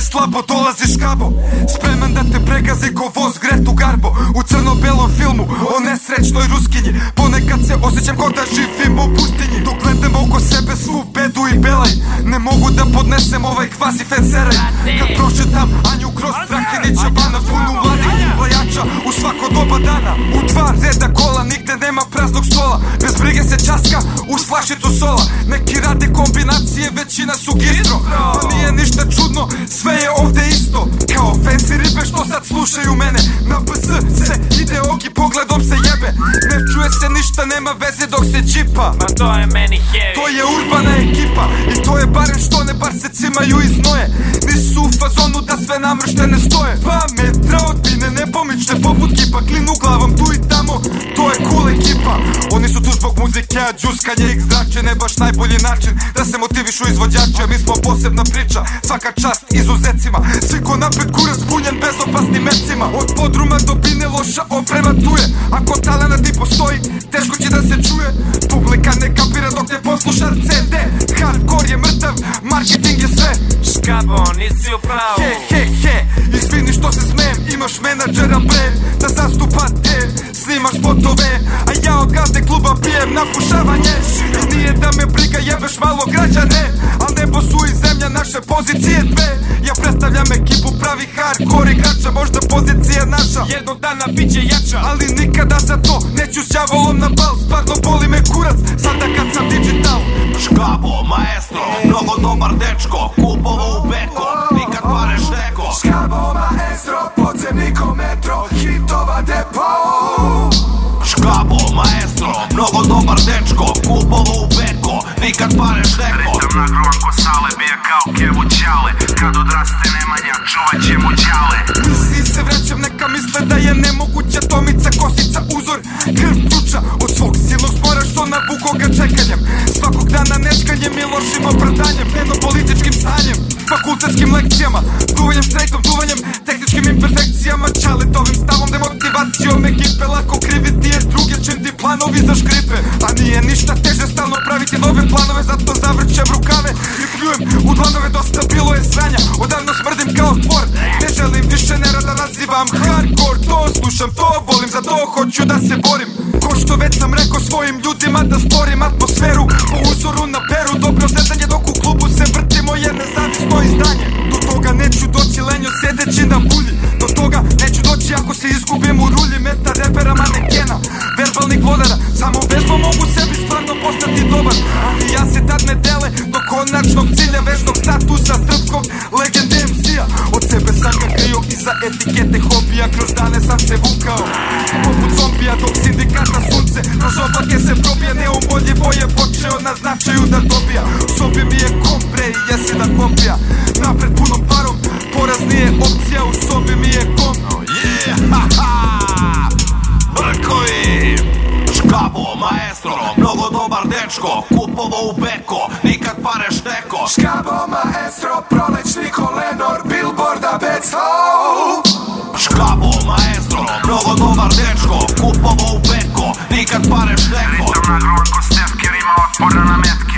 Škabo, spreman da te pregazi ko voz Gretu Garbo. U crno-belom filmu o nesrećnoj ruskinji. Ponekad se osjećam ko da živim u pustinji. Dok gledam oko sebe svu bedu i belaj. Ne mogu da podnesem ovaj kvasi fenseraj Kad prošetam Anju kroz Strakinića bana Punu mladih lajača u svako doba dana U dva reda kola nigde nema praznog stola. Bez brige se časka flašicu sola Neki rade kombinacije, većina su gistro. Pa nije ništa čudno, sve je ovde isto. Kao fancy ribe što sad slušaju mene. Na BS se ide ogi pogledom se jebe. Ne čuje se ništa, nema veze dok se čipa. Ma to je meni heavy. To je urbana ekipa I to je barem što ne bar se cimaju iz noje Nisu u fazonu da sve namrštene stoje. Dva tu zbog muzike, a džuskanje ih zrače Ne baš najbolji način da se motivišu izvođače Mi smo posebna priča, svaka čast izuzecima. Svi ko napred kurac punjen bezopasnim mecima Od podruma do bine loša oprema tu je. Ako talenat i postoji, teško će da se čuje. Publika ne kapira dok ne posluša CD Hardcore je mrtav, marketing je sve. Škabo, nisi u pravu. He, he, he, izvini što se smijem Imaš menadžera brand da zastupa te Snimaš spotove, a ja od gazde kluba pijem napušavanje. Nije da me briga jebeš malo građane. Al nebo su i zemlja naše pozicije dve. Ja predstavljam ekipu pravi hardcore igrača Možda pozicija naša. Jednog dana bit će jača Ali nikada za to neću s đavolom na bal. Stvarno boli me kurac, sada kad sam digital. Škabo, maestro, mnogo dobar dečko beko, nikad pareš neko Ritam nagrovan ko sale, bija kao kevo ćale. Kad odraste Nemanja, čuvat će mu đale Misli se vraćam, neka misle da je nemoguća Tomica, kosica, uzor, krv čuča. Od svog silnog spora što navuko ga čekanjem. Svakog dana nečkanjem i lošim opravdanjem. Dnevno političkim stanjem, fakultetskim lekcijama. Duvanjem, štrajkom, duvanjem, tehničkim imperfekcijama. Čaletovim stavom, demotivacijom ekipe. Lako kriviti je druge čim ti planovi za škripe. A nazivam hardcore To slušam, to volim, za to hoću da se borim. Ko što već sam rekao svojim ljudima da stvorim atmosferu Po uzoru na peru, dobro zezanje dok u klubu se vrtimo je nezavisno izdanje Do toga neću doći lenjo sedeći na bulji. Do toga neću doći ako se izgubim u rulji Meta repera manekena, verbalnih vlodara Samo vežbom mogu sebi stvarno postati dobar Ali ja se tad ne dele do konačnog cilja Vežnog statusa srpskog legende etikete hobija Kroz dane sam se vukao. Poput zombija dok sindikata sunce Kroz oblake se probija. Neumoljivo je počeo na značaju da dobija. U sobi mi je kompre i jesi da kopija. Napred punom parom Poraz nije opcija. U sobi mi je kom Yeah, ha, ha. Brkovi Škabo, maestro, mnogo dobar dečko Kupovo u beko, nikad pareš neko Škabo, maestro, prolećni kolenor Billboarda Beco maestro Mnogo dobar dečko, kupovo u petko Nikad pare šteko. Ritam na grožko stepke, rima otporna na metke.